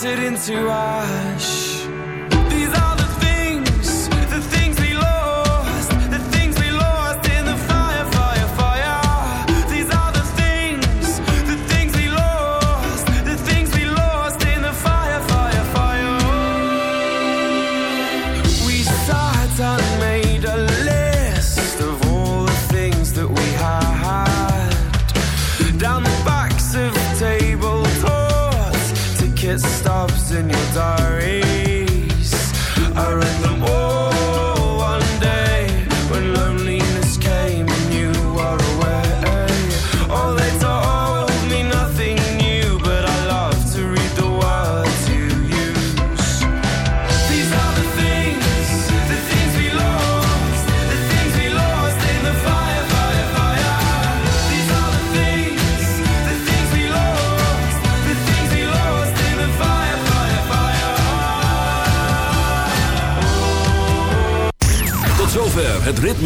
shattered into ash.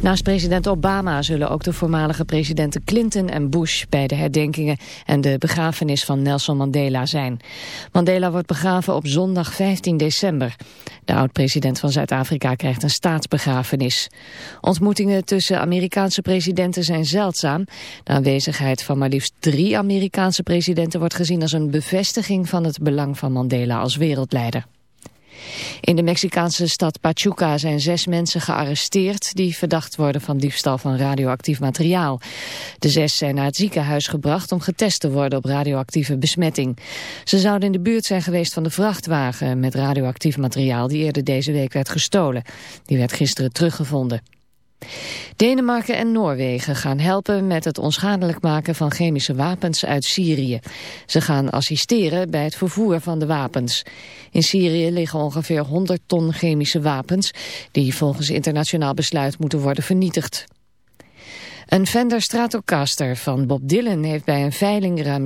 Naast president Obama zullen ook de voormalige presidenten Clinton en Bush bij de herdenkingen en de begrafenis van Nelson Mandela zijn. Mandela wordt begraven op zondag 15 december. De oud-president van Zuid-Afrika krijgt een staatsbegrafenis. Ontmoetingen tussen Amerikaanse presidenten zijn zeldzaam. De aanwezigheid van maar liefst drie Amerikaanse presidenten wordt gezien als een bevestiging van het belang van Mandela als wereldleider. In de Mexicaanse stad Pachuca zijn zes mensen gearresteerd die verdacht worden van diefstal van radioactief materiaal. De zes zijn naar het ziekenhuis gebracht om getest te worden op radioactieve besmetting. Ze zouden in de buurt zijn geweest van de vrachtwagen met radioactief materiaal die eerder deze week werd gestolen. Die werd gisteren teruggevonden. Denemarken en Noorwegen gaan helpen met het onschadelijk maken van chemische wapens uit Syrië. Ze gaan assisteren bij het vervoer van de wapens. In Syrië liggen ongeveer 100 ton chemische wapens die volgens internationaal besluit moeten worden vernietigd. Een Fender Stratocaster van Bob Dylan heeft bij een veiling ruim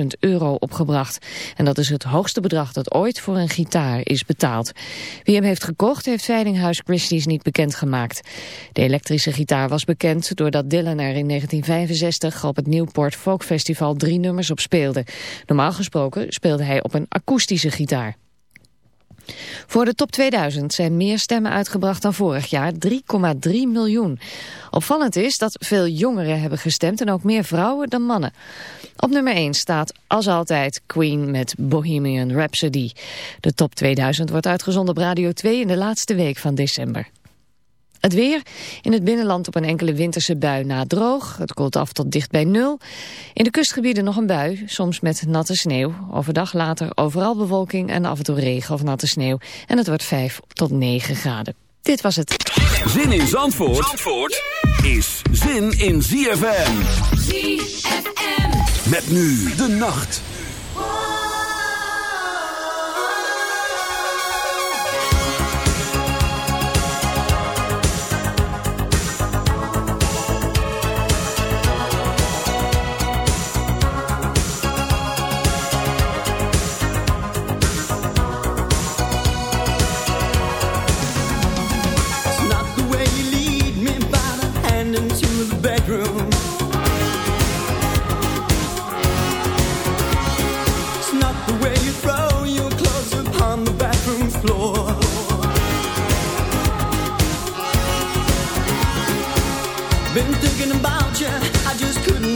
700.000 euro opgebracht. En dat is het hoogste bedrag dat ooit voor een gitaar is betaald. Wie hem heeft gekocht heeft Veilinghuis Christie's niet bekendgemaakt. De elektrische gitaar was bekend doordat Dylan er in 1965 op het Newport Folk Festival drie nummers op speelde. Normaal gesproken speelde hij op een akoestische gitaar. Voor de top 2000 zijn meer stemmen uitgebracht dan vorig jaar, 3,3 miljoen. Opvallend is dat veel jongeren hebben gestemd en ook meer vrouwen dan mannen. Op nummer 1 staat als altijd Queen met Bohemian Rhapsody. De top 2000 wordt uitgezonden op Radio 2 in de laatste week van december. Het weer. In het binnenland op een enkele winterse bui na droog. Het koelt af tot dicht bij nul. In de kustgebieden nog een bui, soms met natte sneeuw. Overdag later overal bewolking en af en toe regen of natte sneeuw. En het wordt 5 tot 9 graden. Dit was het. Zin in Zandvoort, Zandvoort is zin in ZFM. ZFM. Met nu de nacht.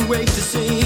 Wait to see.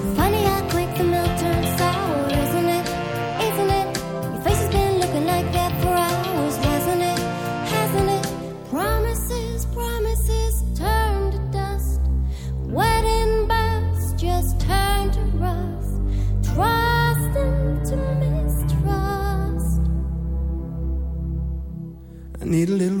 need a little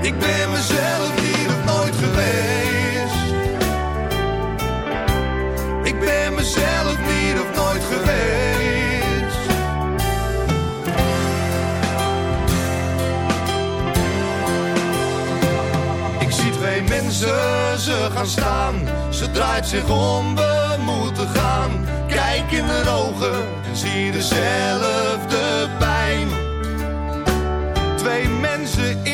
Ik ben mezelf niet of nooit geweest. Ik ben mezelf niet of nooit geweest. Ik zie twee mensen, ze gaan staan. Ze draait zich om, we moeten gaan. Kijk in haar ogen en zie dezelfde pijn. Twee mensen eerder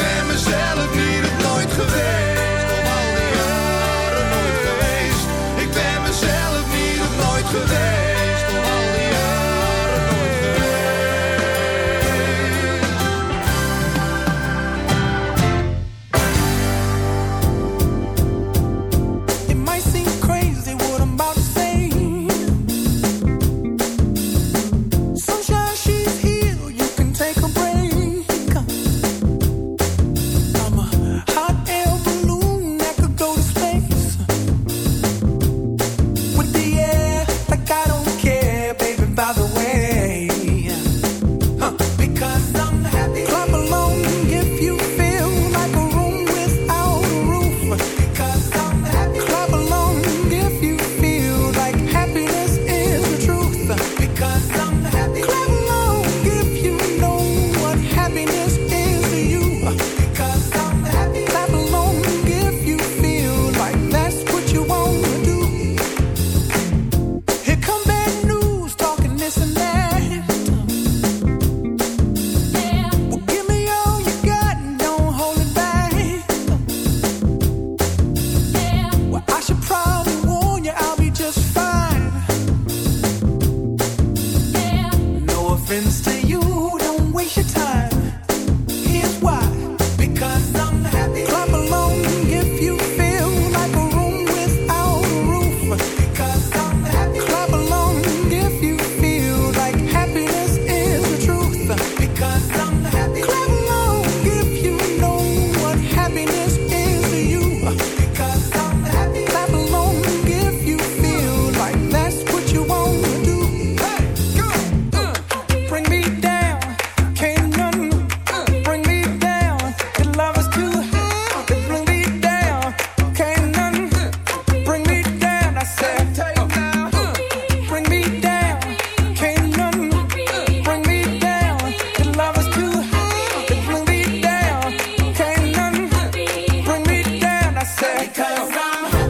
ben mezelf niet of nooit geweest. I'm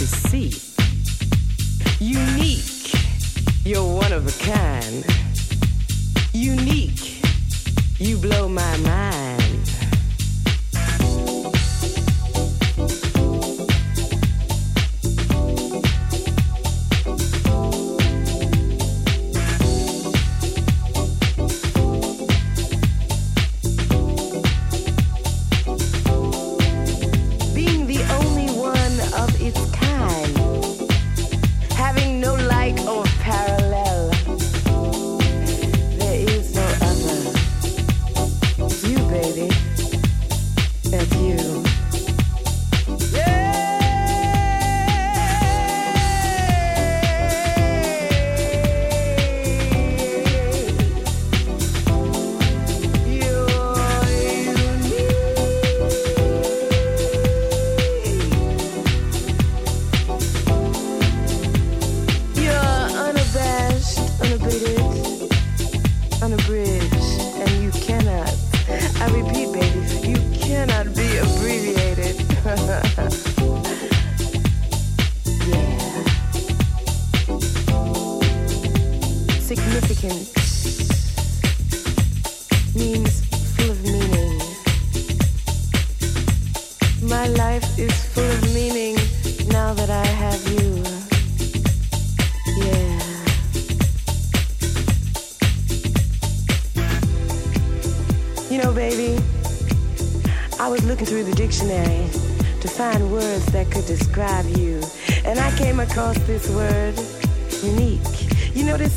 you see. Unique, you're one of a kind.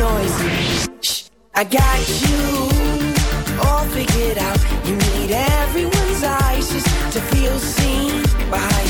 noise. Shh, I got you all figured out. You need everyone's eyes just to feel seen behind